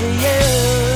to you.